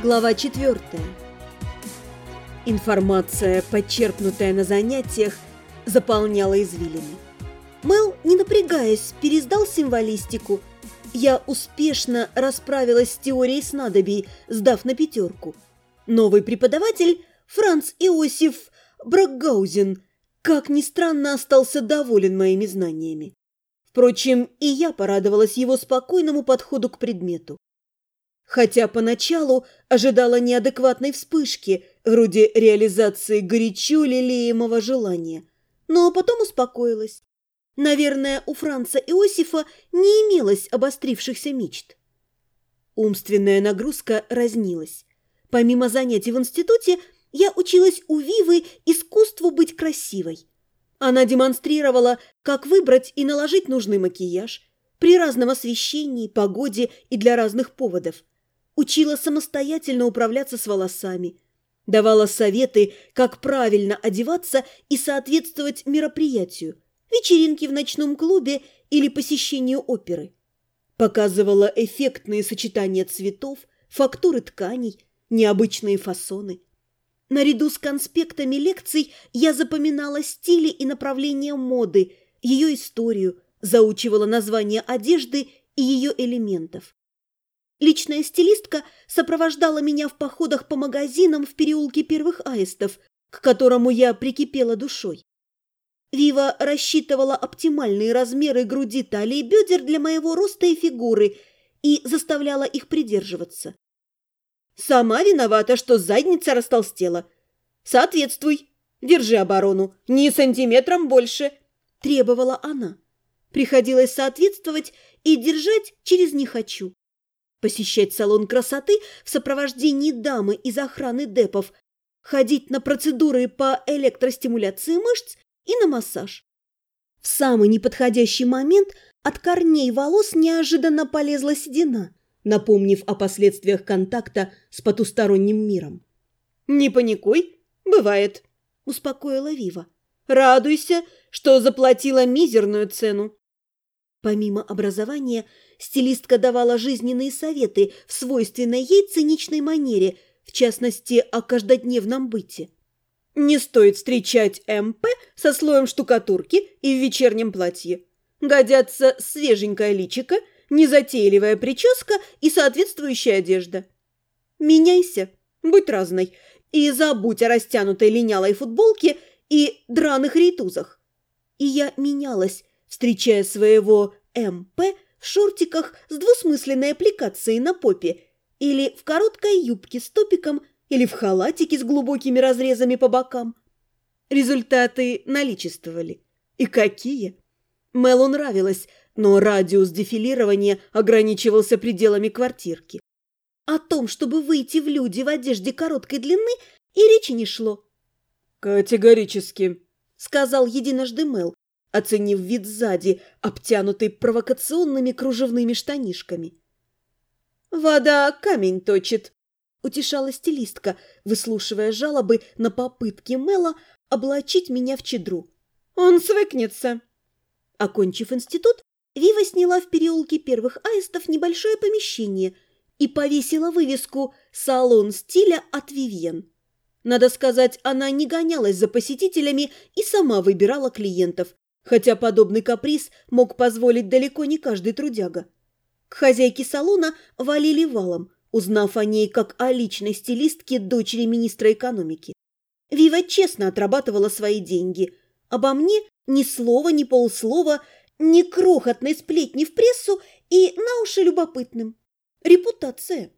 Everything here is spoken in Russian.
Глава 4. Информация, подчеркнутая на занятиях, заполняла извилины. Мэл, не напрягаясь, пересдал символистику. Я успешно расправилась с теорией снадобий, сдав на пятерку. Новый преподаватель, Франц Иосиф Бракгаузен, как ни странно, остался доволен моими знаниями. Впрочем, и я порадовалась его спокойному подходу к предмету. Хотя поначалу ожидала неадекватной вспышки, вроде реализации горячо лелеемого желания, но потом успокоилась. Наверное, у Франца Иосифа не имелось обострившихся мечт. Умственная нагрузка разнилась. Помимо занятий в институте, я училась у Вивы искусству быть красивой. Она демонстрировала, как выбрать и наложить нужный макияж при разном освещении, погоде и для разных поводов – учила самостоятельно управляться с волосами, давала советы, как правильно одеваться и соответствовать мероприятию, вечеринке в ночном клубе или посещению оперы. Показывала эффектные сочетания цветов, фактуры тканей, необычные фасоны. Наряду с конспектами лекций я запоминала стили и направления моды, ее историю, заучивала названия одежды и ее элементов. Личная стилистка сопровождала меня в походах по магазинам в переулке первых аистов, к которому я прикипела душой. Вива рассчитывала оптимальные размеры груди, талии бедер для моего роста и фигуры и заставляла их придерживаться. «Сама виновата, что задница растолстела. Соответствуй, держи оборону, ни сантиметром больше», – требовала она. Приходилось соответствовать и держать через «не хочу». Посещать салон красоты в сопровождении дамы из охраны депов, ходить на процедуры по электростимуляции мышц и на массаж. В самый неподходящий момент от корней волос неожиданно полезла седина, напомнив о последствиях контакта с потусторонним миром. «Не паникуй, бывает», – успокоила Вива. «Радуйся, что заплатила мизерную цену». Помимо образования, стилистка давала жизненные советы в свойственной ей циничной манере, в частности, о каждодневном быте. Не стоит встречать МП со слоем штукатурки и в вечернем платье. Годятся свеженькая личико, незатейливая прическа и соответствующая одежда. Меняйся, будь разной, и забудь о растянутой линялой футболке и драных рейтузах. И я менялась, встречая своего МП в шортиках с двусмысленной аппликацией на попе или в короткой юбке с топиком или в халатике с глубокими разрезами по бокам. Результаты наличествовали. И какие! Мелу нравилось, но радиус дефилирования ограничивался пределами квартирки. О том, чтобы выйти в люди в одежде короткой длины, и речи не шло. «Категорически», — сказал единожды Мел, оценив вид сзади, обтянутый провокационными кружевными штанишками. «Вода камень точит», – утешала стилистка, выслушивая жалобы на попытки Мэла облачить меня в чедру. «Он свыкнется». Окончив институт, Вива сняла в переулке первых аистов небольшое помещение и повесила вывеску «Салон стиля от Вивьен». Надо сказать, она не гонялась за посетителями и сама выбирала клиентов, хотя подобный каприз мог позволить далеко не каждый трудяга. К хозяйке салона валили валом, узнав о ней как о личной стилистке дочери министра экономики. Вива честно отрабатывала свои деньги. Обо мне ни слова, ни полслова, ни крохотной сплетни в прессу и на уши любопытным. Репутация.